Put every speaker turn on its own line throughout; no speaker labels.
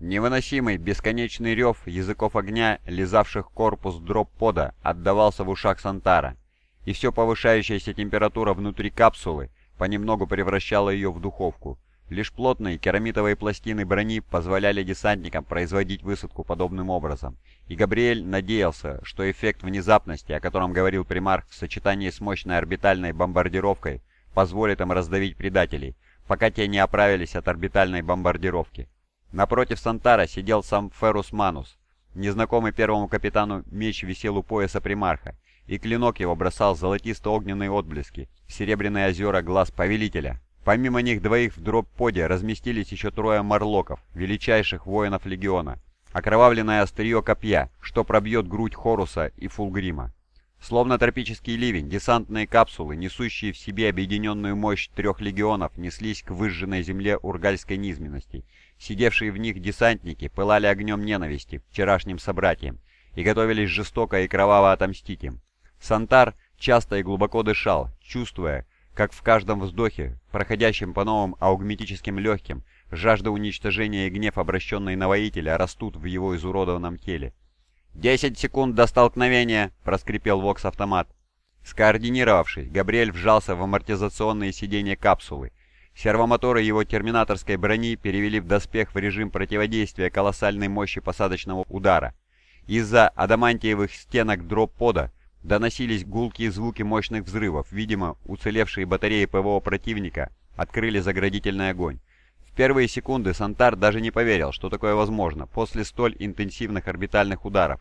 Невыносимый бесконечный рев языков огня, лизавших корпус дроп-пода, отдавался в ушах Сантара, и все повышающаяся температура внутри капсулы понемногу превращала ее в духовку. Лишь плотные керамитовые пластины брони позволяли десантникам производить высадку подобным образом, и Габриэль надеялся, что эффект внезапности, о котором говорил примарх в сочетании с мощной орбитальной бомбардировкой, позволит им раздавить предателей, пока те не оправились от орбитальной бомбардировки. Напротив Сантара сидел сам Ферус Манус. Незнакомый первому капитану меч висел у пояса примарха, и клинок его бросал золотисто-огненные отблески в серебряные озера глаз повелителя. Помимо них двоих в дроп-поде разместились еще трое марлоков, величайших воинов легиона, окровавленное острие копья, что пробьет грудь Хоруса и Фулгрима. Словно тропический ливень, десантные капсулы, несущие в себе объединенную мощь трех легионов, неслись к выжженной земле ургальской низменности. Сидевшие в них десантники пылали огнем ненависти вчерашним собратьям и готовились жестоко и кроваво отомстить им. Сантар часто и глубоко дышал, чувствуя, как в каждом вздохе, проходящем по новым аугметическим легким, жажда уничтожения и гнев, обращенный на воителя, растут в его изуродованном теле. «Десять секунд до столкновения!» — проскрипел Вокс-автомат. Скоординировавшись, Габриэль вжался в амортизационные сиденья капсулы. Сервомоторы его терминаторской брони перевели в доспех в режим противодействия колоссальной мощи посадочного удара. Из-за адамантиевых стенок дроп-пода доносились гулкие звуки мощных взрывов. Видимо, уцелевшие батареи ПВО противника открыли заградительный огонь. В первые секунды Сантар даже не поверил, что такое возможно после столь интенсивных орбитальных ударов.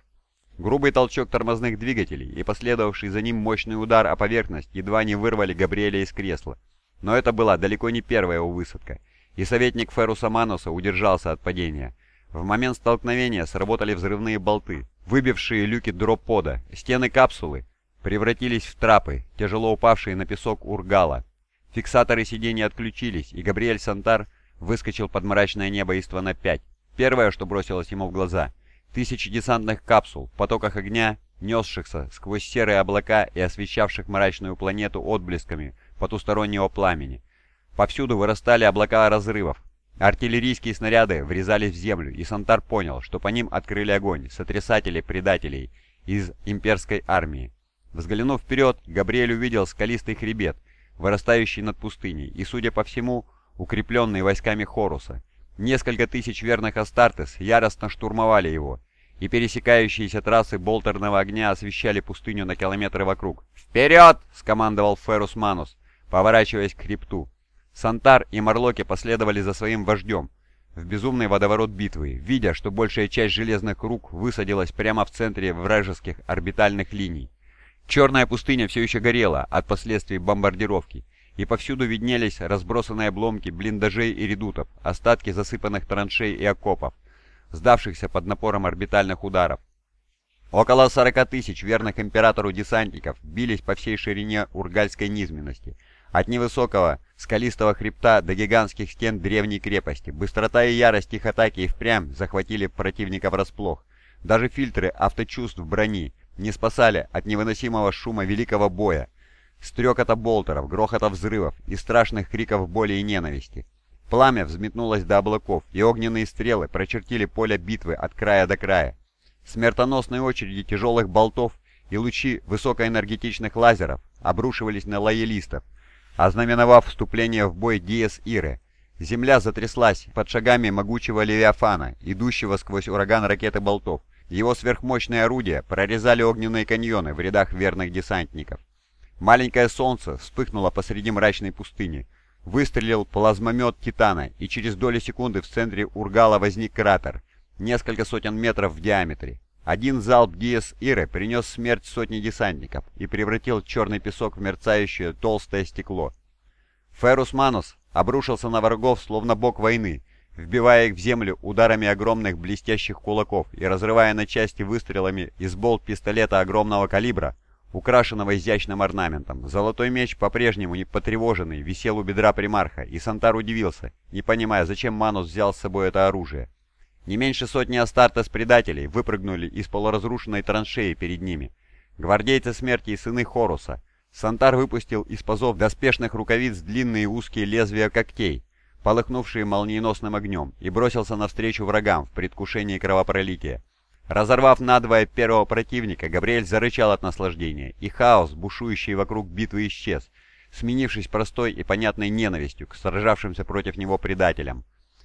Грубый толчок тормозных двигателей и последовавший за ним мощный удар о поверхность едва не вырвали Габриэля из кресла. Но это была далеко не первая его высадка, и советник Феруса Мануса удержался от падения. В момент столкновения сработали взрывные болты, выбившие люки дроп-пода. Стены капсулы превратились в трапы, тяжело упавшие на песок Ургала. Фиксаторы сидений отключились, и Габриэль Сантар выскочил под мрачное небо Иствана-5. Первое, что бросилось ему в глаза — Тысячи десантных капсул, в потоках огня, несшихся сквозь серые облака и освещавших мрачную планету отблесками потустороннего пламени. Повсюду вырастали облака разрывов. Артиллерийские снаряды врезались в землю, и Сантар понял, что по ним открыли огонь сотрясатели предателей из имперской армии. Взглянув вперед, Габриэль увидел скалистый хребет, вырастающий над пустыней, и, судя по всему, укрепленный войсками Хоруса. Несколько тысяч верных Астартес яростно штурмовали его, и пересекающиеся трассы болтерного огня освещали пустыню на километры вокруг. «Вперед!» — скомандовал Ферус Манус, поворачиваясь к хребту. Сантар и Марлоки последовали за своим вождем в безумный водоворот битвы, видя, что большая часть железных рук высадилась прямо в центре вражеских орбитальных линий. Черная пустыня все еще горела от последствий бомбардировки, и повсюду виднелись разбросанные обломки блиндажей и редутов, остатки засыпанных траншей и окопов, сдавшихся под напором орбитальных ударов. Около 40 тысяч верных императору десантников бились по всей ширине ургальской низменности, от невысокого скалистого хребта до гигантских стен древней крепости. Быстрота и ярость их атаки и впрямь захватили противника врасплох. Даже фильтры авточувств брони не спасали от невыносимого шума великого боя, стрекота болтеров, грохота взрывов и страшных криков боли и ненависти. Пламя взметнулось до облаков, и огненные стрелы прочертили поле битвы от края до края. Смертоносные очереди тяжелых болтов и лучи высокоэнергетичных лазеров обрушивались на лоялистов, ознаменовав вступление в бой Диес Иры. Земля затряслась под шагами могучего Левиафана, идущего сквозь ураган ракеты болтов. Его сверхмощные орудия прорезали огненные каньоны в рядах верных десантников. Маленькое солнце вспыхнуло посреди мрачной пустыни. Выстрелил плазмомет Титана, и через доли секунды в центре Ургала возник кратер, несколько сотен метров в диаметре. Один залп Диес Иры принес смерть сотни десантников и превратил черный песок в мерцающее толстое стекло. Ферус Манус обрушился на врагов, словно бог войны, вбивая их в землю ударами огромных блестящих кулаков и разрывая на части выстрелами из болт пистолета огромного калибра, украшенного изящным орнаментом. Золотой меч, по-прежнему не потревоженный, висел у бедра примарха, и Сантар удивился, не понимая, зачем Манус взял с собой это оружие. Не меньше сотни Астартес-предателей выпрыгнули из полуразрушенной траншеи перед ними. Гвардейцы смерти и сыны Хоруса. Сантар выпустил из пазов доспешных рукавиц длинные узкие лезвия когтей, полыхнувшие молниеносным огнем, и бросился навстречу врагам в предвкушении кровопролития. Разорвав надвое первого противника, Габриэль зарычал от наслаждения, и хаос, бушующий вокруг битвы, исчез, сменившись простой и понятной ненавистью к сражавшимся против него предателям.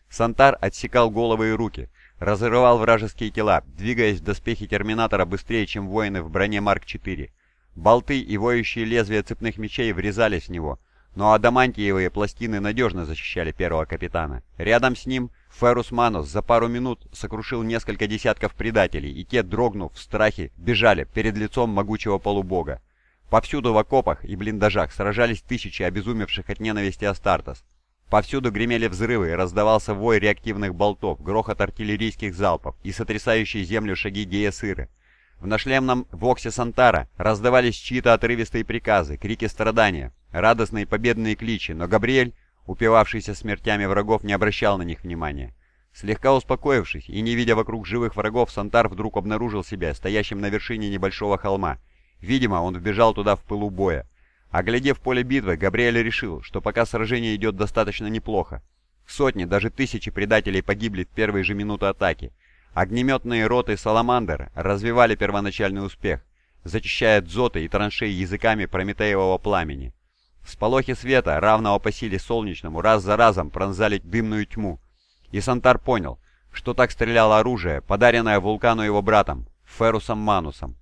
Сантар отсекал головы и руки, разрывал вражеские тела, двигаясь в доспехи Терминатора быстрее, чем воины в броне Марк-4. Болты и воющие лезвия цепных мечей врезались в него, но адамантиевые пластины надежно защищали первого капитана. Рядом с ним Ферус Манус за пару минут сокрушил несколько десятков предателей, и те, дрогнув в страхе, бежали перед лицом могучего полубога. Повсюду в окопах и блиндажах сражались тысячи обезумевших от ненависти Астартес. Повсюду гремели взрывы, раздавался вой реактивных болтов, грохот артиллерийских залпов и сотрясающие землю шаги Геясыры. В нашлемном воксе Сантара раздавались чьи-то отрывистые приказы, крики страдания, радостные победные кличи, но Габриэль упивавшийся смертями врагов, не обращал на них внимания. Слегка успокоившись и не видя вокруг живых врагов, Сантар вдруг обнаружил себя стоящим на вершине небольшого холма. Видимо, он вбежал туда в пылу боя. Оглядев поле битвы, Габриэль решил, что пока сражение идет достаточно неплохо. Сотни, даже тысячи предателей погибли в первые же минуты атаки. Огнеметные роты «Саламандр» развивали первоначальный успех, зачищая дзоты и траншеи языками прометеевого пламени. Сполохи света, равного по силе солнечному, раз за разом пронзали дымную тьму. И Сантар понял, что так стреляло оружие, подаренное вулкану его братом, Ферусом Манусом.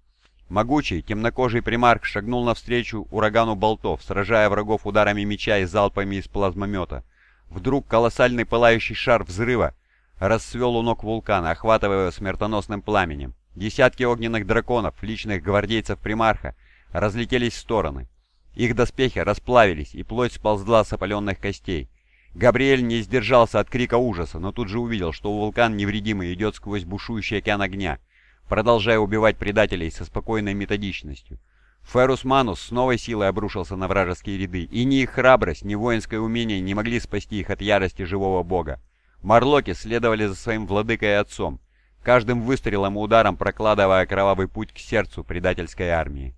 Могучий, темнокожий примарк шагнул навстречу урагану болтов, сражая врагов ударами меча и залпами из плазмомета. Вдруг колоссальный пылающий шар взрыва расцвел у ног вулкана, охватывая его смертоносным пламенем. Десятки огненных драконов, личных гвардейцев примарха, разлетелись в стороны. Их доспехи расплавились, и плоть сползла с опаленных костей. Габриэль не сдержался от крика ужаса, но тут же увидел, что вулкан невредимый идет сквозь бушующий океан огня, продолжая убивать предателей со спокойной методичностью. Ферус Манус с новой силой обрушился на вражеские ряды, и ни их храбрость, ни воинское умение не могли спасти их от ярости живого бога. Марлоки следовали за своим владыкой и отцом, каждым выстрелом и ударом прокладывая кровавый путь к сердцу предательской армии.